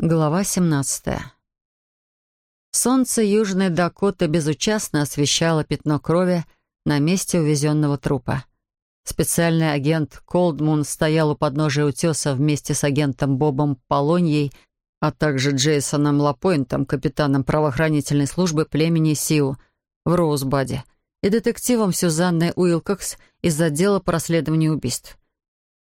Глава 17. Солнце Южной Дакоты безучастно освещало пятно крови на месте увезенного трупа. Специальный агент Колдмун стоял у подножия утеса вместе с агентом Бобом Полоньей, а также Джейсоном Лапойнтом, капитаном правоохранительной службы племени Сиу в Роузбаде, и детективом Сюзанной Уилкокс из отдела по расследованию убийств.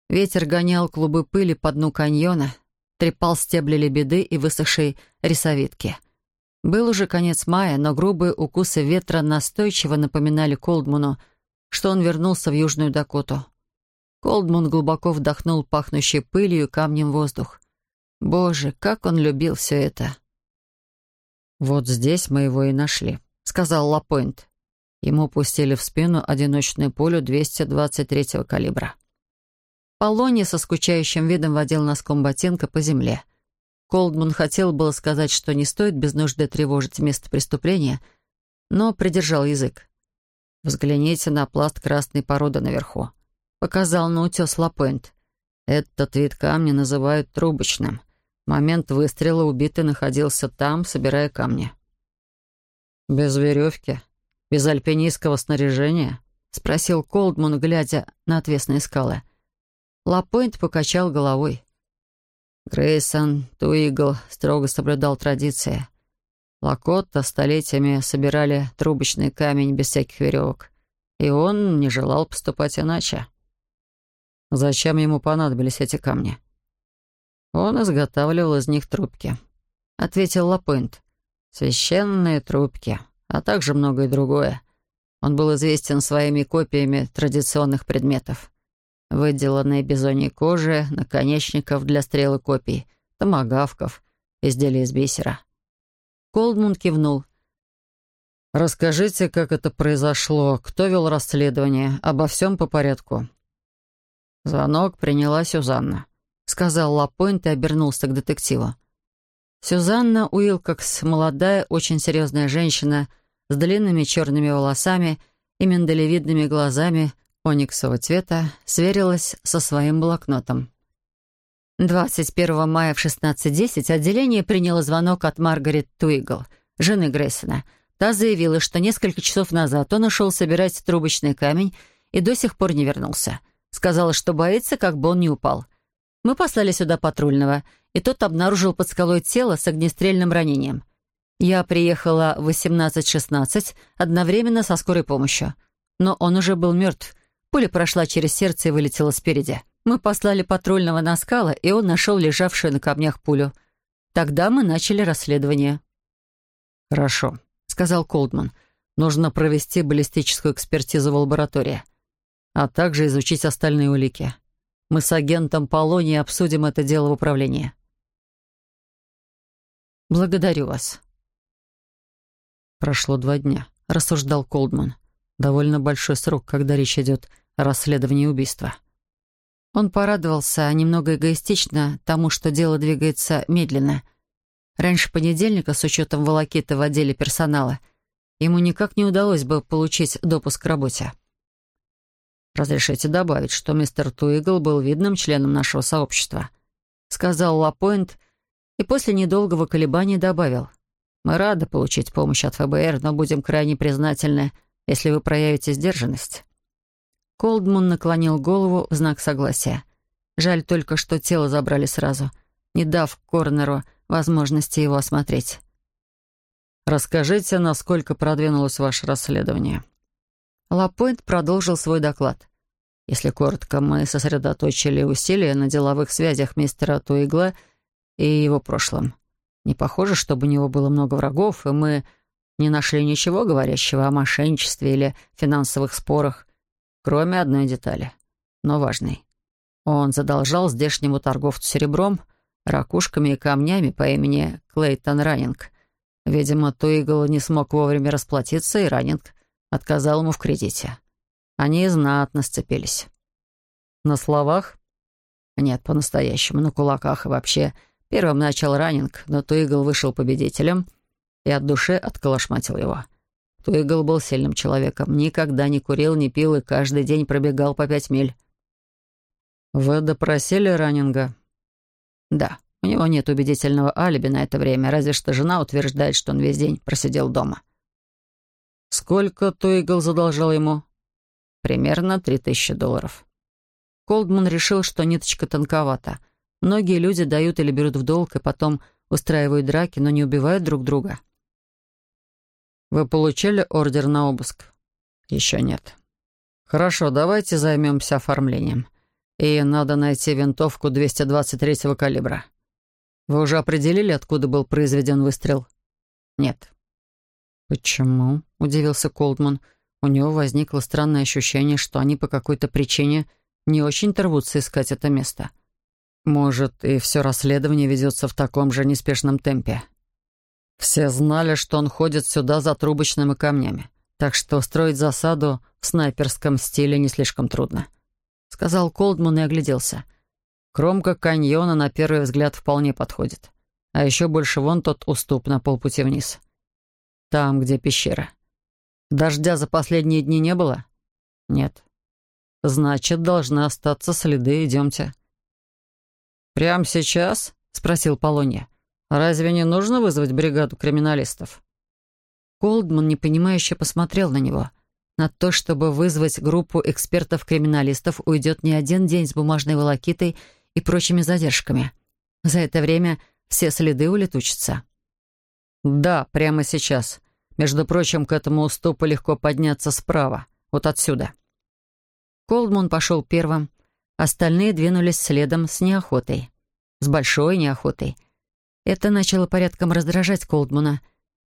Ветер гонял клубы пыли по дну каньона — трепал стебли лебеды и высохшей рисовидки. Был уже конец мая, но грубые укусы ветра настойчиво напоминали Колдману, что он вернулся в Южную Дакоту. Колдман глубоко вдохнул пахнущий пылью и камнем воздух. Боже, как он любил все это! «Вот здесь мы его и нашли», — сказал Лапойнт. Ему пустили в спину одиночную пулю 223-го калибра. Полоний со скучающим видом водил носком ботинка по земле. Колдман хотел было сказать, что не стоит без нужды тревожить место преступления, но придержал язык. «Взгляните на пласт красной породы наверху», — показал на утес Лапойнт. «Этот вид камня называют трубочным. В момент выстрела убитый находился там, собирая камни». «Без веревки? Без альпинистского снаряжения?» — спросил Колдман, глядя на отвесные скалы. — Лапойнт покачал головой. Грейсон Туигл строго соблюдал традиции. Лакотта столетиями собирали трубочный камень без всяких веревок, и он не желал поступать иначе. Зачем ему понадобились эти камни? Он изготавливал из них трубки, — ответил Лапойнт. Священные трубки, а также многое другое. Он был известен своими копиями традиционных предметов выделанные бизоньей кожи, наконечников для стрел и копий, томагавков, изделия из бисера. Колдмун кивнул. «Расскажите, как это произошло, кто вел расследование, обо всем по порядку». Звонок приняла Сюзанна, сказал Лапойнт и обернулся к детективу. Сюзанна Уилкокс, молодая, очень серьезная женщина с длинными черными волосами и миндалевидными глазами, ониксового цвета, сверилась со своим блокнотом. 21 мая в 16.10 отделение приняло звонок от Маргарет Туигл, жены Грессона. Та заявила, что несколько часов назад он ушел собирать трубочный камень и до сих пор не вернулся. Сказала, что боится, как бы он не упал. Мы послали сюда патрульного, и тот обнаружил под скалой тело с огнестрельным ранением. Я приехала в 18.16 одновременно со скорой помощью. Но он уже был мертв, Пуля прошла через сердце и вылетела спереди. Мы послали патрульного на скалы, и он нашел лежавшую на камнях пулю. Тогда мы начали расследование. «Хорошо», — сказал Колдман. «Нужно провести баллистическую экспертизу в лаборатории, а также изучить остальные улики. Мы с агентом Полонией обсудим это дело в управлении». «Благодарю вас». «Прошло два дня», — рассуждал Колдман. «Довольно большой срок, когда речь идет расследовании убийства. Он порадовался немного эгоистично тому, что дело двигается медленно. Раньше понедельника, с учетом волокита в отделе персонала, ему никак не удалось бы получить допуск к работе. «Разрешите добавить, что мистер Туигл был видным членом нашего сообщества», сказал Лапойнт и после недолгого колебания добавил. «Мы рады получить помощь от ФБР, но будем крайне признательны, если вы проявите сдержанность». Колдман наклонил голову в знак согласия. Жаль только, что тело забрали сразу, не дав Корнеру возможности его осмотреть. «Расскажите, насколько продвинулось ваше расследование?» Лапойнт продолжил свой доклад. «Если коротко, мы сосредоточили усилия на деловых связях мистера Туигла и его прошлом. Не похоже, чтобы у него было много врагов, и мы не нашли ничего говорящего о мошенничестве или финансовых спорах. Кроме одной детали, но важной. Он задолжал здешнему торговцу серебром, ракушками и камнями по имени Клейтон Раннинг. Видимо, Туигл не смог вовремя расплатиться, и Раннинг отказал ему в кредите. Они знатно сцепились. На словах? Нет, по-настоящему, на кулаках и вообще. Первым начал Раннинг, но Туигл вышел победителем и от души отколошматил его. Туигл был сильным человеком, никогда не курил, не пил и каждый день пробегал по пять миль. «Вы допросили Раннинга?» «Да, У него нет убедительного алиби на это время, разве что жена утверждает, что он весь день просидел дома. Сколько Туигл задолжал ему? Примерно три тысячи долларов. Колдман решил, что ниточка тонковата. Многие люди дают или берут в долг, и потом устраивают драки, но не убивают друг друга. «Вы получили ордер на обыск?» «Еще нет». «Хорошо, давайте займемся оформлением. И надо найти винтовку 223-го калибра. Вы уже определили, откуда был произведен выстрел?» «Нет». «Почему?» — удивился Колдман. У него возникло странное ощущение, что они по какой-то причине не очень-то рвутся искать это место. Может, и все расследование ведется в таком же неспешном темпе. Все знали, что он ходит сюда за трубочными камнями, так что строить засаду в снайперском стиле не слишком трудно. Сказал Колдман и огляделся. Кромка каньона на первый взгляд вполне подходит. А еще больше вон тот уступ на полпути вниз. Там, где пещера. Дождя за последние дни не было? Нет. Значит, должны остаться следы. Идемте. «Прямо сейчас?» — спросил Полония. «Разве не нужно вызвать бригаду криминалистов?» Колдман непонимающе посмотрел на него. На то, чтобы вызвать группу экспертов-криминалистов, уйдет не один день с бумажной волокитой и прочими задержками. За это время все следы улетучатся. «Да, прямо сейчас. Между прочим, к этому уступу легко подняться справа, вот отсюда». Колдман пошел первым, остальные двинулись следом с неохотой. С большой неохотой. Это начало порядком раздражать Колдмана.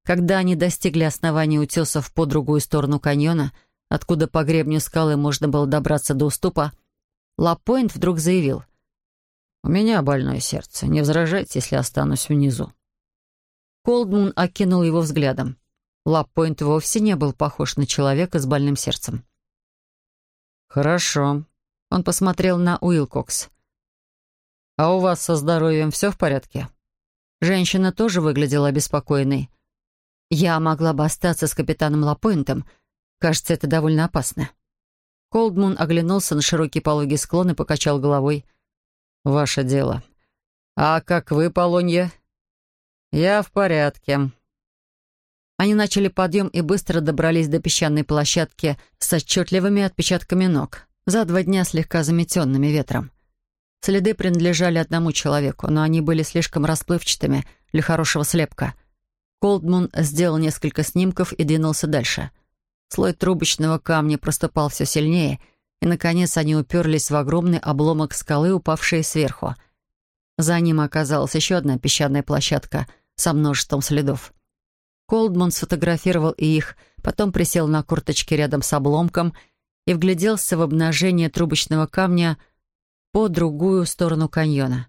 Когда они достигли основания утесов по другую сторону каньона, откуда по гребню скалы можно было добраться до уступа, Лапойнт вдруг заявил. «У меня больное сердце. Не возражайте, если останусь внизу». Колдмун окинул его взглядом. Лаппойнт вовсе не был похож на человека с больным сердцем. «Хорошо». Он посмотрел на Уилкокс. «А у вас со здоровьем все в порядке?» Женщина тоже выглядела обеспокоенной. «Я могла бы остаться с капитаном Лапойнтом. Кажется, это довольно опасно». Колдмун оглянулся на широкий пологий склон и покачал головой. «Ваше дело. А как вы, Полонья?» «Я в порядке», они начали подъем и быстро добрались до песчаной площадки с отчетливыми отпечатками ног, за два дня слегка заметенными ветром. Следы принадлежали одному человеку, но они были слишком расплывчатыми для хорошего слепка. Колдмун сделал несколько снимков и двинулся дальше. Слой трубочного камня проступал все сильнее, и, наконец, они уперлись в огромный обломок скалы, упавший сверху. За ним оказалась еще одна песчаная площадка со множеством следов. Колдман сфотографировал и их, потом присел на курточке рядом с обломком и вгляделся в обнажение трубочного камня по другую сторону каньона.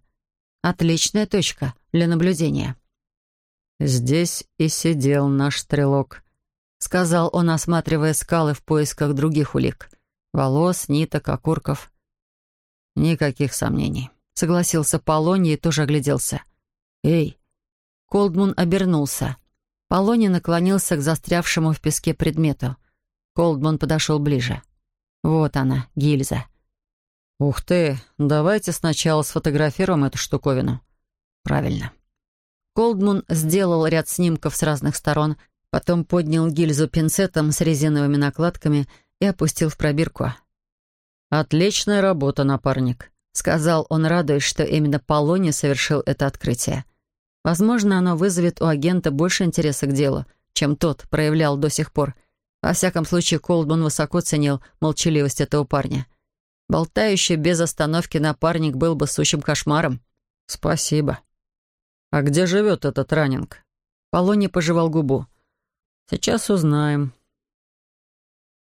Отличная точка для наблюдения. «Здесь и сидел наш стрелок», — сказал он, осматривая скалы в поисках других улик. Волос, ниток, окурков. «Никаких сомнений», — согласился Полоний и тоже огляделся. «Эй!» Колдмун обернулся. Полоний наклонился к застрявшему в песке предмету. Колдман подошел ближе. Вот она, гильза. «Ух ты! Давайте сначала сфотографируем эту штуковину». «Правильно». Колдман сделал ряд снимков с разных сторон, потом поднял гильзу пинцетом с резиновыми накладками и опустил в пробирку. «Отличная работа, напарник», — сказал он, радуясь, что именно Полоний совершил это открытие. Возможно, оно вызовет у агента больше интереса к делу, чем тот проявлял до сих пор. Во всяком случае, Колдман высоко ценил молчаливость этого парня. Болтающий без остановки напарник был бы сущим кошмаром. «Спасибо». «А где живет этот раннинг?» Полоний пожевал губу. «Сейчас узнаем».